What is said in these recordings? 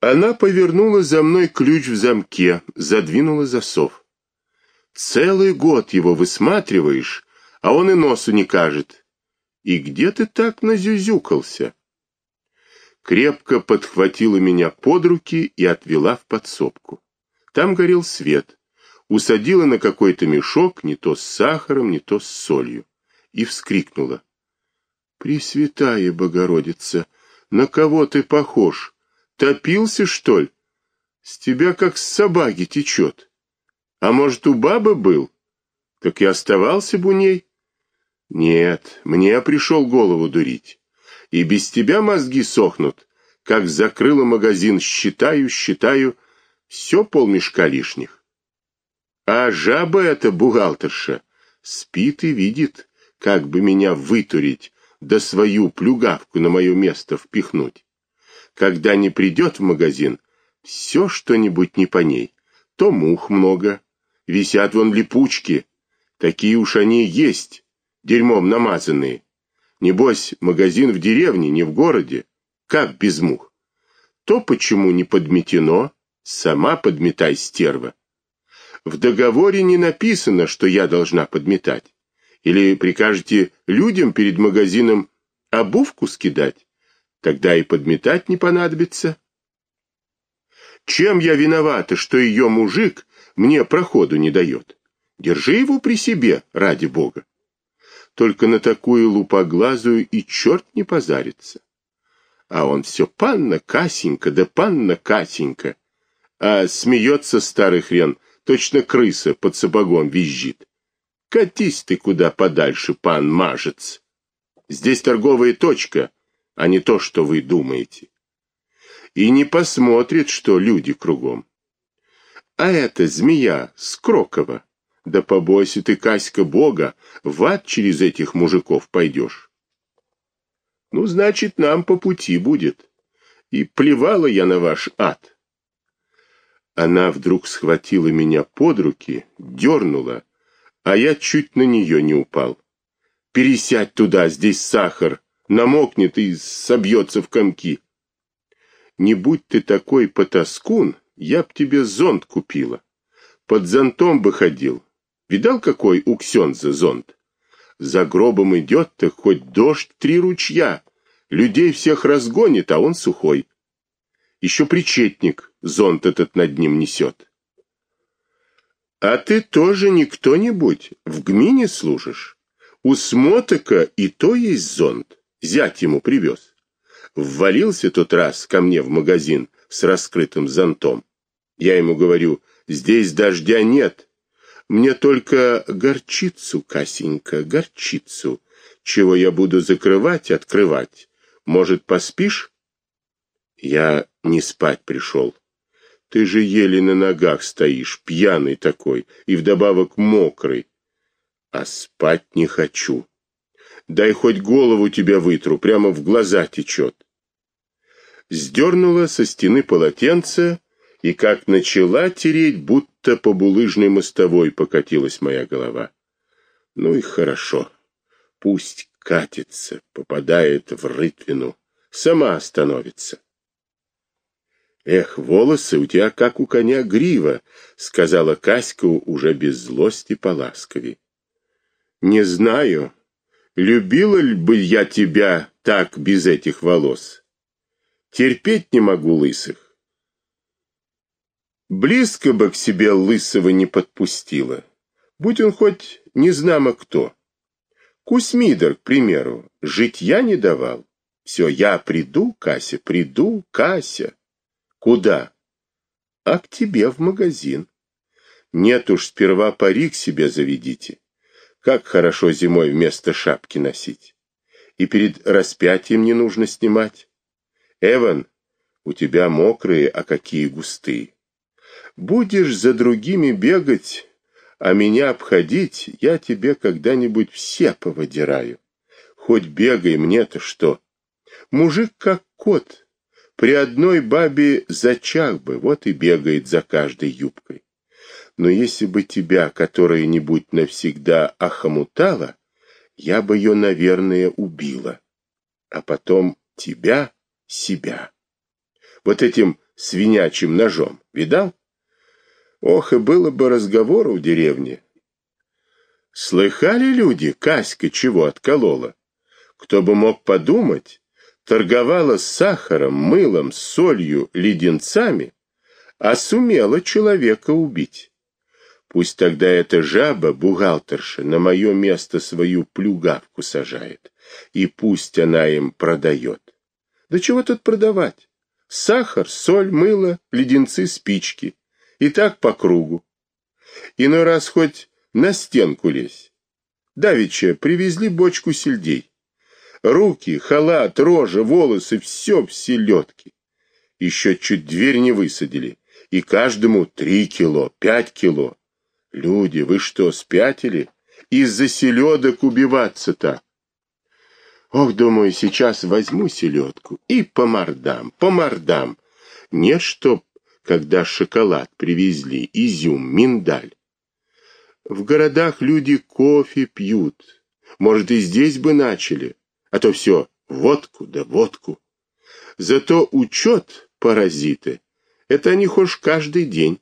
Она повернула за мной ключ в замке, задвинула засов. Целый год его высматриваешь, а он и носу не кажет. И где ты так назюзюкался? Крепко подхватила меня под руки и отвела в подсобку. Там горел свет. Усадила на какой-то мешок, не то с сахаром, не то с солью, и вскрикнула: "Пресвятая Богородица, на кого ты похож? Топился, что ли? С тебя как с собаки течет. А может, у бабы был? Так и оставался бы у ней. Нет, мне пришел голову дурить. И без тебя мозги сохнут. Как закрыла магазин, считаю, считаю, все полмешка лишних. А жаба эта бухгалтерша спит и видит, как бы меня вытурить, да свою плюгавку на мое место впихнуть. Когда не придет в магазин, все что-нибудь не по ней. То мух много, Висят вон липучки. Такие уж они есть, дерьмом намазанные. Небось, магазин в деревне, не в городе. Как без мух? То почему не подметено? Сама подметай, стерва. В договоре не написано, что я должна подметать. Или прикажете людям перед магазином обувку скидать? Тогда и подметать не понадобится. Чем я виновата, что ее мужик мне проходу не дает. Держи его при себе, ради бога. Только на такую лупоглазую и черт не позарится. А он все панна Касенька, да панна Катенька. А смеется старый хрен, точно крыса под сапогом визжит. Катись ты куда подальше, пан Мажец. Здесь торговая точка, а не то, что вы думаете. И не посмотрит, что люди кругом. А эта змея Скрокова. Да побойся ты, Каська, Бога, в ад через этих мужиков пойдешь. Ну, значит, нам по пути будет. И плевала я на ваш ад. Она вдруг схватила меня под руки, дернула, а я чуть на нее не упал. Пересядь туда, здесь сахар, намокнет и собьется в комки. Не будь ты такой потаскун, я б тебе зонт купила. Под зонтом бы ходил. Видал, какой у Ксенза зонт? За гробом идет, так хоть дождь три ручья. Людей всех разгонит, а он сухой. Еще причетник зонт этот над ним несет. А ты тоже не кто-нибудь, в гмине служишь. У Смотока и то есть зонт, зять ему привез. Ввалился тот раз ко мне в магазин с раскрытым зонтом. Я ему говорю: "Здесь дождя нет. Мне только горчицу, Касенька, горчицу. Чего я буду закрывать, открывать? Может, поспишь?" Я не спать пришел. Ты же еле на ногах стоишь, пьяный такой и вдобавок мокрый. А спать не хочу. Дай хоть голову тебе вытру, прямо в глаза течет. Сдернула со стены полотенце и как начала тереть, будто по булыжной мостовой покатилась моя голова. Ну и хорошо. Пусть катится, попадает в рытвину, сама остановится. Эх, волосы у тебя как у коня грива, сказала Каська уже без злости поласковей. Не знаю, любила ли бы я тебя так без этих волос. Терпеть не могу лысых. Близко бы к себе лысого не подпустила. Будь он хоть не знамо кто. Кусмидор, к примеру, жить я не давал. Все, я приду, Кася, приду, Кася. Куда? А к тебе в магазин. Нет уж, сперва парик себе заведите. Как хорошо зимой вместо шапки носить. И перед распятием не нужно снимать. Эван, у тебя мокрые, а какие густые. Будешь за другими бегать, а меня обходить, я тебе когда-нибудь все повыдираю. Хоть бегай мне-то что. Мужик как кот. При одной бабе зачах бы, вот и бегает за каждой юбкой. Но если бы тебя которая-нибудь навсегда охомутала, я бы ее, наверное, убила. А потом тебя, себя. Вот этим свинячим ножом. Видал? Ох, и было бы разговора у деревни. Слыхали люди, Каська чего отколола? Кто бы мог подумать, торговала с сахаром, мылом, солью, леденцами, а сумела человека убить. Пусть тогда эта жаба, бухгалтерша, на мое место свою плюгавку сажает, и пусть она им продает. Да чего тут продавать? Сахар, соль, мыло, леденцы, спички. И так по кругу. Иной раз хоть на стенку лезь. Давеча привезли бочку сельдей. Руки, халат, рожа, волосы — все в селедке. Еще чуть дверь не высадили. И каждому три кило, пять кило. Люди, вы что, спятили? Из-за селедок убиваться-то? Ох, думаю, сейчас возьму селедку и по мордам, по мордам. Не чтоб, когда шоколад привезли, изюм, миндаль. В городах люди кофе пьют. Может, и здесь бы начали. А то все водку да водку. Зато учет паразиты. Это они хошь каждый день.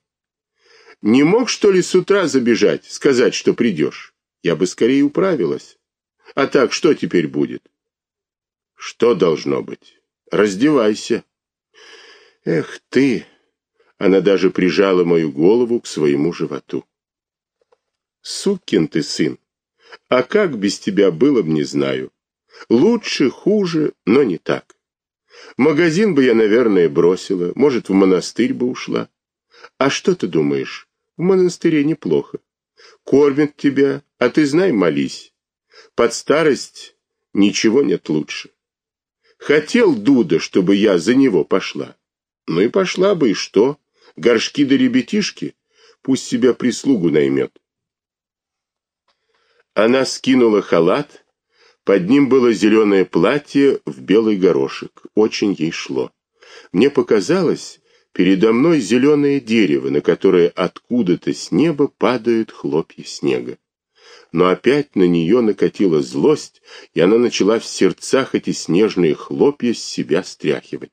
Не мог, что ли, с утра забежать, сказать, что придешь? Я бы скорее управилась. А так, что теперь будет? Что должно быть? Раздевайся. Эх ты! Она даже прижала мою голову к своему животу. Сукин ты сын! А как без тебя было б, не знаю. Лучше, хуже, но не так. Магазин бы я, наверное, бросила, может, в монастырь бы ушла. А что ты думаешь? В монастыре неплохо. Кормят тебя, а ты знай, молись. Под старость ничего нет лучше. Хотел Дуда, чтобы я за него пошла. Ну и пошла бы, и что? Горшки да ребятишки? Пусть себя прислугу наймет. Она скинула халат. Под ним было зеленое платье в белый горошек. Очень ей шло. Мне показалось, передо мной зеленое дерево, на которое откуда-то с неба падают хлопья снега но опять на нее накатила злость, и она начала в сердцах эти снежные хлопья с себя стряхивать.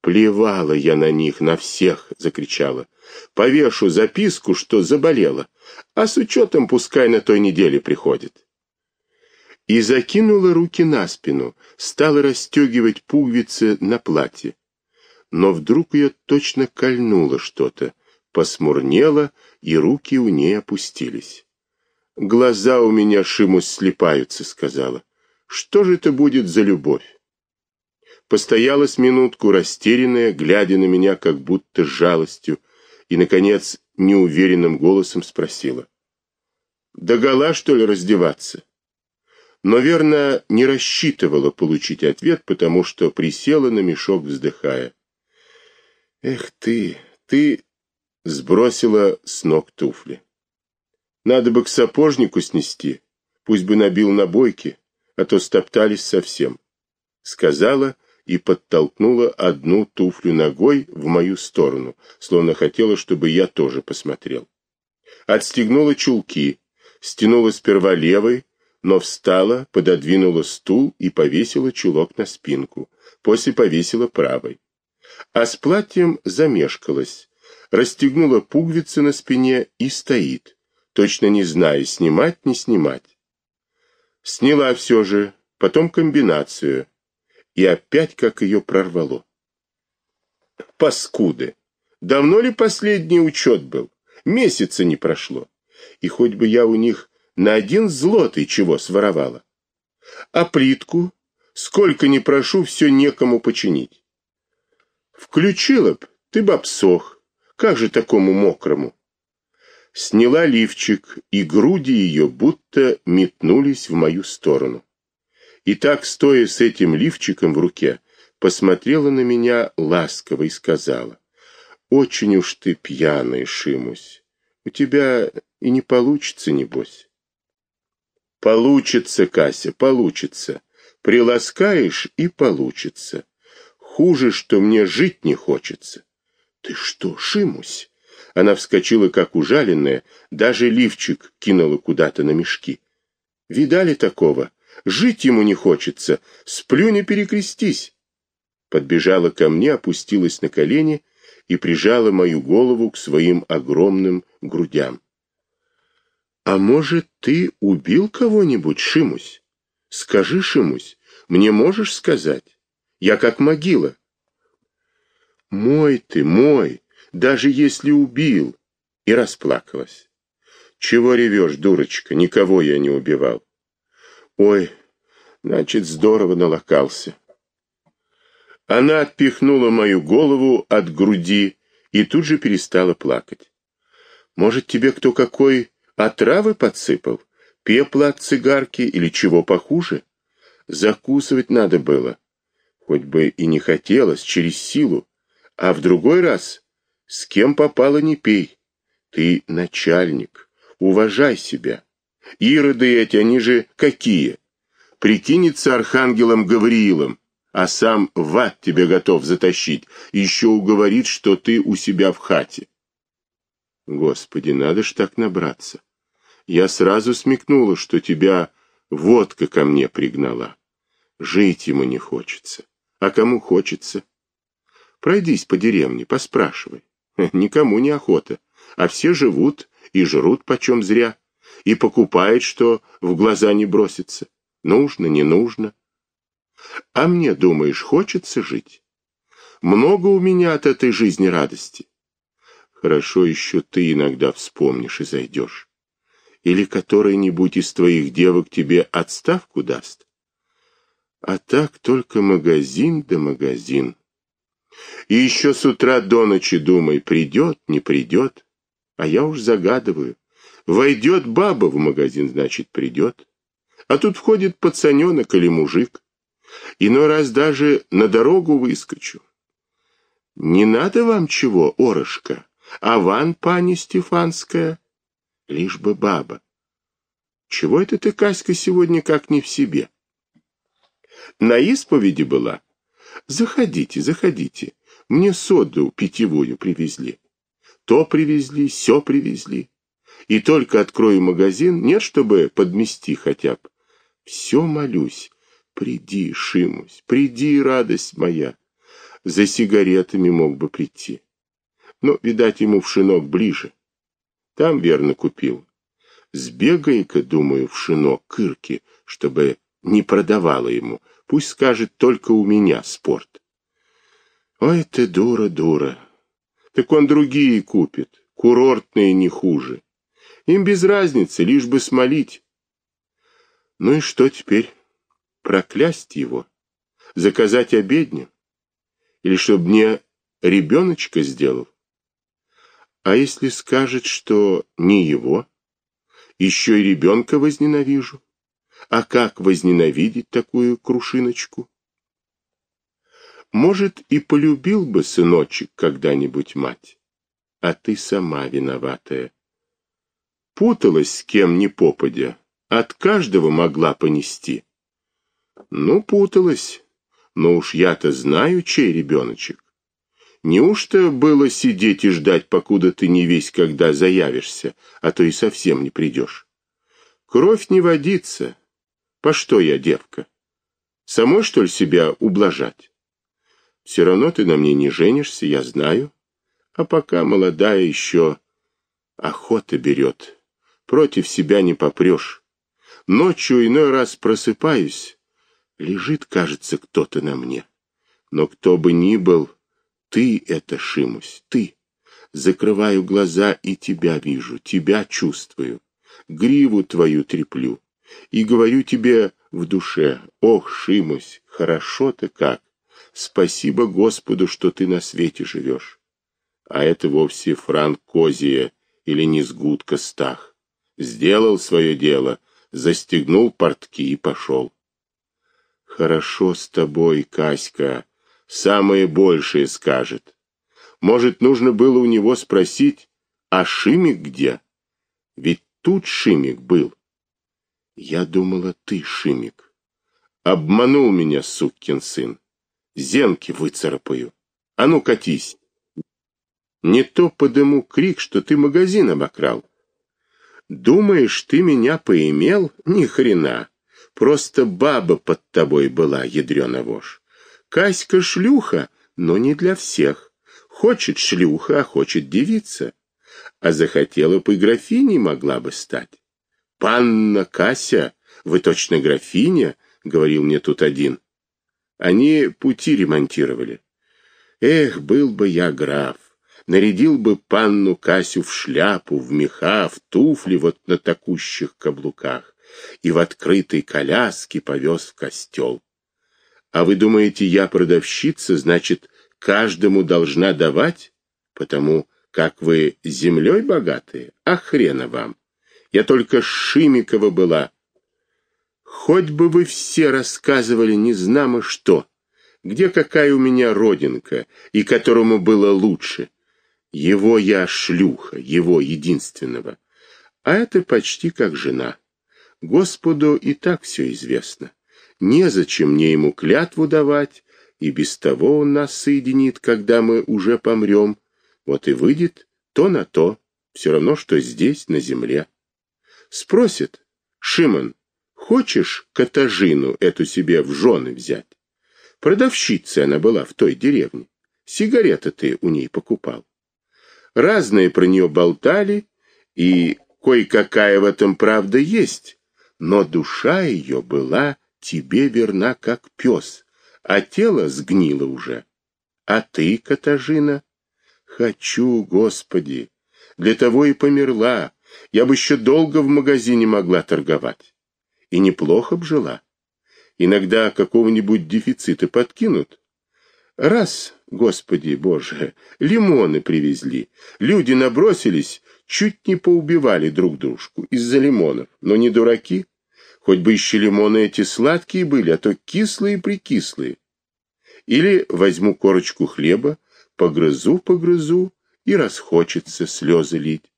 «Плевала я на них, на всех!» — закричала. «Повешу записку, что заболела, а с учетом пускай на той неделе приходит». И закинула руки на спину, стала расстегивать пуговицы на платье. Но вдруг ее точно кольнуло что-то, посмурнело, и руки у ней опустились. Глаза у меня, Шимус, слепаются, сказала. Что же это будет за любовь? Постояла с минутку растерянная, глядя на меня как будто с жалостью, и, наконец, неуверенным голосом спросила. Догола, что ли, раздеваться? Но, верно, не рассчитывала получить ответ, потому что присела на мешок, вздыхая. Эх ты, ты сбросила с ног туфли. Надо бы к сапожнику снести, пусть бы набил набойки, а то стоптались совсем. Сказала и подтолкнула одну туфлю ногой в мою сторону, словно хотела, чтобы я тоже посмотрел. Отстегнула чулки, стянула сперва левой, но встала, пододвинула стул и повесила чулок на спинку, после повесила правой. А с платьем замешкалась, расстегнула пуговицы на спине и стоит точно не зная, снимать, не снимать. Сняла все же, потом комбинацию, и опять как ее прорвало. Паскуды! Давно ли последний учет был? Месяца не прошло. И хоть бы я у них на один злотый чего своровала. А плитку, сколько ни прошу, все некому починить. Включила б, ты б обсох. Как же такому мокрому? сняла лифчик, и груди ее будто метнулись в мою сторону. И так, стоя с этим лифчиком в руке, посмотрела на меня ласково и сказала, «Очень уж ты пьяный, Шимусь, у тебя и не получится, небось». «Получится, Кася, получится. Приласкаешь и получится. Хуже, что мне жить не хочется». «Ты что, Шимусь?» Она вскочила, как ужаленная, даже лифчик кинула куда-то на мешки. Видали такого? Жить ему не хочется, сплю не перекрестись. подбежала ко мне, опустилась на колени и прижала мою голову к своим огромным грудям. А может, ты убил кого-нибудь, Шимусь? Скажи, Шимусь, мне можешь сказать? Я как могила. Мой ты, мой, даже если убил. И расплакалась. Чего ревешь, дурочка? Никого я не убивал. Ой, значит, здорово налокался. Она отпихнула мою голову от груди и тут же перестала плакать. Может, тебе кто какой отравы подсыпал? Пепла от цигарки или чего похуже? Закусывать надо было. Хоть бы и не хотелось, через силу. А в другой раз с кем попало не пей. Ты начальник, уважай себя. Ироды эти, они же какие? Прикинется архангелом Гавриилом, а сам в ад тебе готов затащить, еще уговорит, что ты у себя в хате. Господи, надо ж так набраться. Я сразу смекнула, что тебя водка ко мне пригнала. Жить ему не хочется. А кому хочется? Пройдись по деревне, поспрашивай. Никому не охота, а все живут и жрут почем зря, и покупают, что в глаза не бросится. Нужно, не нужно. А мне, думаешь, хочется жить? Много у меня от этой жизни радости. Хорошо еще ты иногда вспомнишь и зайдешь. Или который-нибудь из твоих девок тебе отставку даст. А так только магазин да магазин. И еще с утра до ночи думай, придет, не придет. А я уж загадываю. Войдет баба в магазин, значит, придет. А тут входит пацаненок или мужик. Иной раз даже на дорогу выскочу. Не надо вам чего, Орошка, а ван, пани Стефанская, лишь бы баба. Чего это ты, Каська, сегодня как не в себе? На исповеди была? Заходите, заходите. Мне соду питьевую привезли. То привезли, все привезли. И только открою магазин, нет, чтобы подмести хотя бы. Все молюсь. Приди, Шимусь, приди, радость моя. За сигаретами мог бы прийти. Но, видать, ему в шинок ближе. Там верно купил. Сбегай-ка, думаю, в шинок кырки, чтобы не продавала ему. Пусть скажет только у меня спорт. Ой ты дура, дура. Так он другие купит, курортные не хуже. Им без разницы, лишь бы смолить. Ну и что теперь? Проклясть его? Заказать обедню? Или чтоб мне ребеночка сделал? А если скажет, что не его? Еще и ребенка возненавижу. А как возненавидеть такую крушиночку? Может, и полюбил бы сыночек когда-нибудь мать, а ты сама виноватая. Путалась с кем ни попадя, от каждого могла понести. Ну, путалась, но уж я-то знаю, чей ребеночек. Неужто было сидеть и ждать, покуда ты не весь когда заявишься, а то и совсем не придешь? Кровь не водится. По что я, девка? Самой, что ли, себя ублажать? Все равно ты на мне не женишься, я знаю. А пока молодая еще охота берет. Против себя не попрешь. Ночью иной раз просыпаюсь. Лежит, кажется, кто-то на мне. Но кто бы ни был, ты это, Шимусь, ты. Закрываю глаза и тебя вижу, тебя чувствую. Гриву твою треплю. И говорю тебе в душе, ох, Шимусь, хорошо-то как. Спасибо Господу, что ты на свете живешь. А это вовсе Франк Козия или Низгуд Стах. Сделал свое дело, застегнул портки и пошел. Хорошо с тобой, Каська, самое большее скажет. Может, нужно было у него спросить, а Шимик где? Ведь тут Шимик был. Я думала, ты Шимик. Обманул меня, сукин сын зенки выцарапаю. А ну, катись. Не то подыму крик, что ты магазин обокрал. Думаешь, ты меня поимел? Ни хрена. Просто баба под тобой была, ядрёна вошь. Каська шлюха, но не для всех. Хочет шлюха, а хочет девица. А захотела бы графиней могла бы стать. «Панна Кася, вы точно графиня?» — говорил мне тут один. Они пути ремонтировали. Эх, был бы я граф, нарядил бы панну Касю в шляпу, в меха, в туфли вот на такущих каблуках и в открытой коляске повез в костел. А вы думаете, я продавщица, значит, каждому должна давать? Потому как вы землей богатые? А хрена вам! Я только Шимикова была. Хоть бы вы все рассказывали незнамо что, где какая у меня родинка и которому было лучше. Его я шлюха, его единственного. А это почти как жена. Господу и так все известно. Незачем мне ему клятву давать, и без того он нас соединит, когда мы уже помрем. Вот и выйдет то на то, все равно, что здесь, на земле. Спросит, Шимон, хочешь Катажину эту себе в жены взять? Продавщицей она была в той деревне. Сигареты ты у ней покупал. Разные про нее болтали, и кое-какая в этом правда есть, но душа ее была тебе верна, как пес, а тело сгнило уже. А ты, Катажина? Хочу, Господи, для того и померла. Я бы еще долго в магазине могла торговать. И неплохо б жила. Иногда какого-нибудь дефицита подкинут. Раз, Господи Боже, лимоны привезли. Люди набросились, чуть не поубивали друг дружку из-за лимонов. Но не дураки. Хоть бы еще лимоны эти сладкие были, а то кислые-прикислые. Или возьму корочку хлеба, погрызу-погрызу и расхочется слезы лить.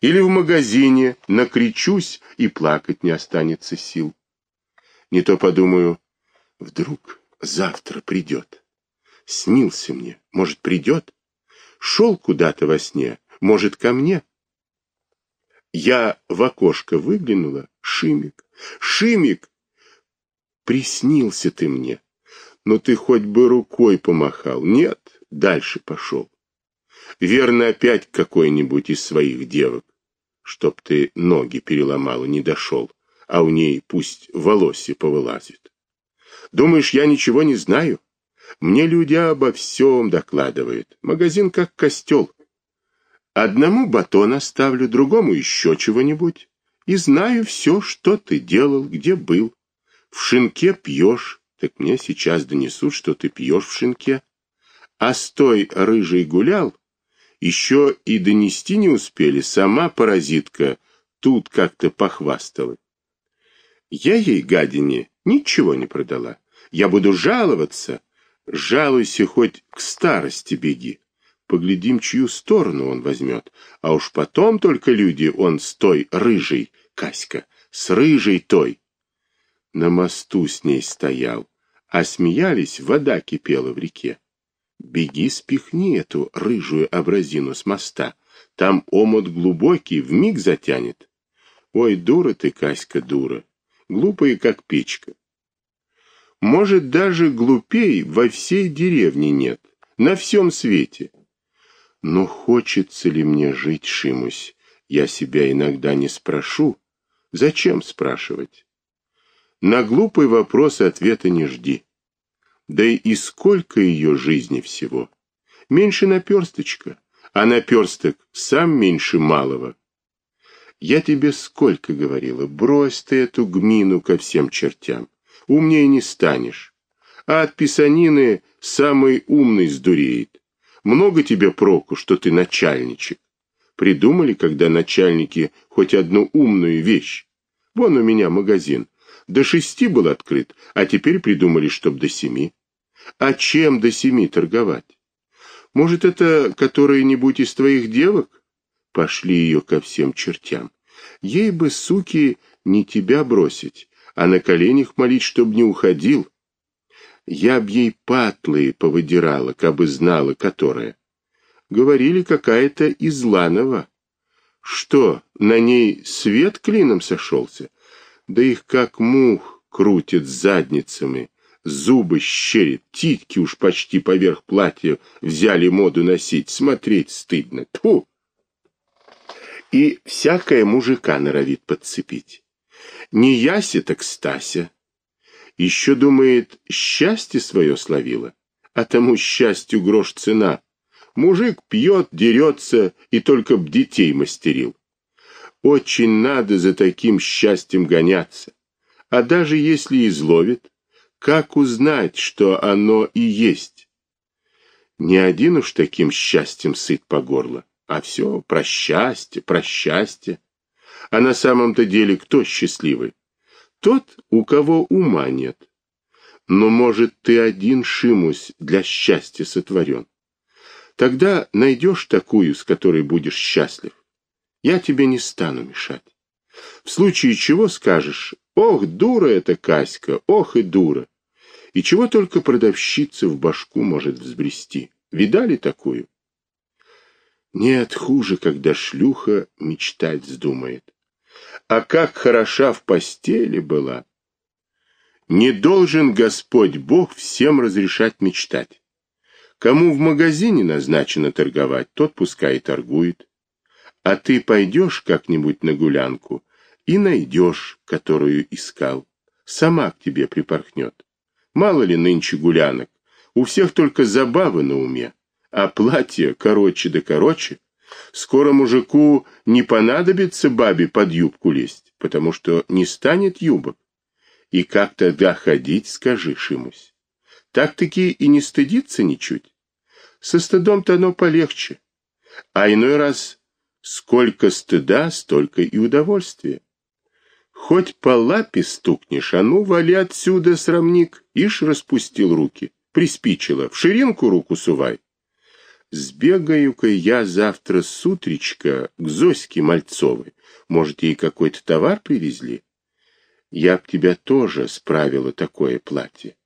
Или в магазине накричусь и плакать не останется сил. Не то подумаю, вдруг завтра придет. Снился мне, может, придет? Шел куда-то во сне, может, ко мне? Я в окошко выглянула, Шимик, Шимик, приснился ты мне. Но ты хоть бы рукой помахал. Нет, дальше пошел. Верно, опять какой-нибудь из своих девок, чтоб ты ноги переломала, не дошел, а у ней пусть волосы повылазит. Думаешь, я ничего не знаю? Мне люди обо всем докладывают. Магазин как костел. Одному батон оставлю, другому еще чего-нибудь и знаю все, что ты делал, где был. В шинке пьешь, так мне сейчас донесут, что ты пьешь в шинке. А с той рыжей гулял, еще и донести не успели, сама паразитка тут как-то похвастала. Я ей, гадине, ничего не продала. Я буду жаловаться. Жалуйся хоть к старости беги. Поглядим, чью сторону он возьмет. А уж потом только люди он с той рыжей Каська, с рыжей той. На мосту с ней стоял, а смеялись, вода кипела в реке. Беги, спихни эту рыжую образину с моста. Там омут глубокий, в миг затянет. Ой, дура ты, Каська, дура, глупая, как печка. Может, даже глупей во всей деревне нет, на всем свете. Но хочется ли мне жить, Шимусь, я себя иногда не спрошу, Зачем спрашивать? На глупый вопрос ответа не жди. Да и сколько ее жизни всего? Меньше наперсточка, а наперсток сам меньше малого. Я тебе сколько говорила, брось ты эту гмину ко всем чертям. Умнее не станешь. А от писанины самый умный сдуреет. Много тебе проку, что ты начальничек. Придумали, когда начальники, хоть одну умную вещь. Вон у меня магазин. До шести был открыт, а теперь придумали, чтоб до семи. А чем до семи торговать? Может, это которая-нибудь из твоих девок? Пошли ее ко всем чертям. Ей бы, суки, не тебя бросить, а на коленях молить, чтоб не уходил. Я б ей патлы повыдирала, кабы знала, которая. Говорили, какая-то из Ланова. Что, на ней свет клином сошелся? Да их как мух крутит задницами, зубы щерит, титьки уж почти поверх платья взяли моду носить, смотреть стыдно. Тьфу! И всякая мужика норовит подцепить. Не Яся, так Стася. Еще думает, счастье свое словила, а тому счастью грош цена. Мужик пьет, дерется и только б детей мастерил. Очень надо за таким счастьем гоняться. А даже если изловит, как узнать, что оно и есть? Не один уж таким счастьем сыт по горло, а все про счастье, про счастье. А на самом-то деле кто счастливый? Тот, у кого ума нет. Но, может, ты один, Шимусь, для счастья сотворен. Тогда найдешь такую, с которой будешь счастлив. Я тебе не стану мешать. В случае чего скажешь, ох, дура эта Каська, ох и дура. И чего только продавщица в башку может взбрести. Видали такую? Нет, хуже, когда шлюха мечтать вздумает. А как хороша в постели была. Не должен Господь Бог всем разрешать мечтать. Кому в магазине назначено торговать, тот пускай и торгует. А ты пойдешь как-нибудь на гулянку и найдешь, которую искал. Сама к тебе припорхнет. Мало ли нынче гулянок. У всех только забавы на уме, а платье короче да короче. Скоро мужику не понадобится бабе под юбку лезть, потому что не станет юбок. И как тогда ходить, скажи, Шимусь? Так-таки и не стыдиться ничуть. Со стыдом-то оно полегче. А иной раз сколько стыда, столько и удовольствия. Хоть по лапе стукнешь, а ну, вали отсюда, срамник, ишь распустил руки, приспичило, в ширинку руку сувай. Сбегаю-ка я завтра с утречка к Зоське Мальцовой. Может, ей какой-то товар привезли? Я б тебя тоже справила такое платье.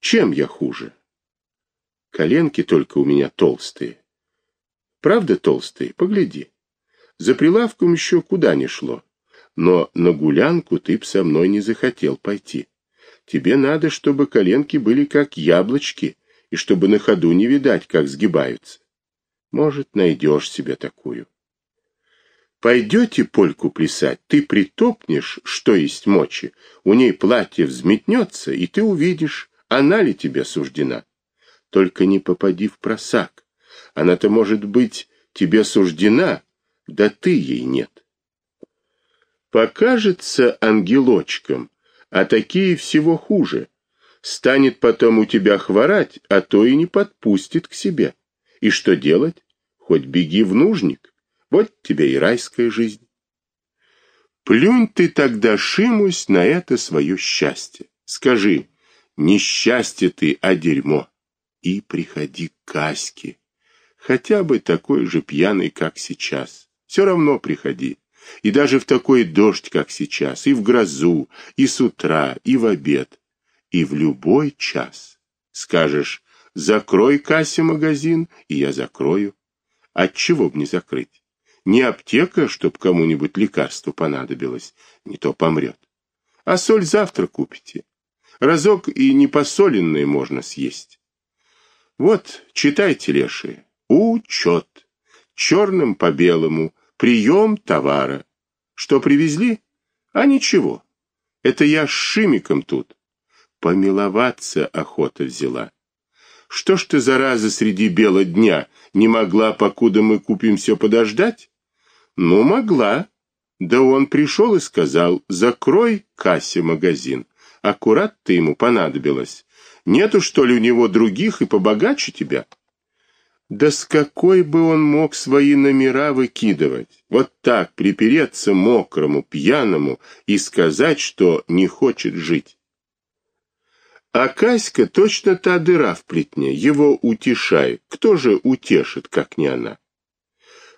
Чем я хуже? Коленки только у меня толстые. Правда толстые? Погляди. За прилавком еще куда ни шло. Но на гулянку ты б со мной не захотел пойти. Тебе надо, чтобы коленки были как яблочки, и чтобы на ходу не видать, как сгибаются. Может, найдешь себе такую. Пойдете польку плясать, ты притопнешь, что есть мочи, у ней платье взметнется, и ты увидишь, она ли тебе суждена. Только не попади в просак. Она-то, может быть, тебе суждена, да ты ей нет покажется ангелочком, а такие всего хуже. Станет потом у тебя хворать, а то и не подпустит к себе. И что делать? Хоть беги в нужник. Вот тебе и райская жизнь. Плюнь ты тогда, Шимусь, на это свое счастье. Скажи, не счастье ты, а дерьмо. И приходи к Каське, хотя бы такой же пьяный, как сейчас. Все равно приходи. И даже в такой дождь, как сейчас, и в грозу, и с утра, и в обед, и в любой час. Скажешь, закрой кассе магазин, и я закрою. Отчего б не закрыть? Не аптека, чтоб кому-нибудь лекарство понадобилось, не то помрет. А соль завтра купите. Разок и непосоленные можно съесть. Вот, читайте, лешие, учет. Черным по белому, Прием товара. Что привезли? А ничего. Это я с Шимиком тут. Помиловаться охота взяла. Что ж ты, зараза, среди бела дня не могла, покуда мы купим все подождать? Ну, могла. Да он пришел и сказал, закрой кассе магазин. Аккурат ты ему понадобилась. Нету, что ли, у него других и побогаче тебя? Да с какой бы он мог свои номера выкидывать? Вот так припереться мокрому, пьяному и сказать, что не хочет жить. А Каська точно та дыра в плетне, его утешает. Кто же утешит, как не она?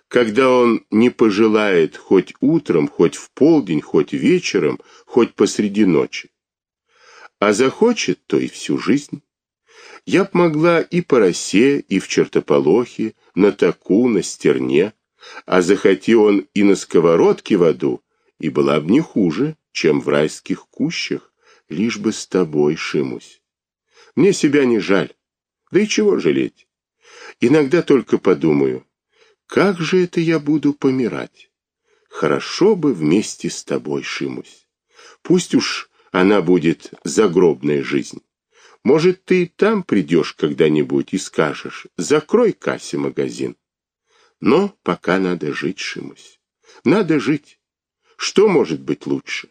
Когда он не пожелает хоть утром, хоть в полдень, хоть вечером, хоть посреди ночи. А захочет, то и всю жизнь я б могла и по росе, и в чертополохе, на таку, на стерне, а захоти он и на сковородке в аду, и была б не хуже, чем в райских кущах, Лишь бы с тобой, Шимусь. Мне себя не жаль. Да и чего жалеть? Иногда только подумаю, как же это я буду помирать? Хорошо бы вместе с тобой, Шимусь. Пусть уж она будет загробная жизнь. Может, ты и там придешь когда-нибудь и скажешь, закрой Кассе магазин. Но пока надо жить, Шимусь. Надо жить. Что может быть лучше?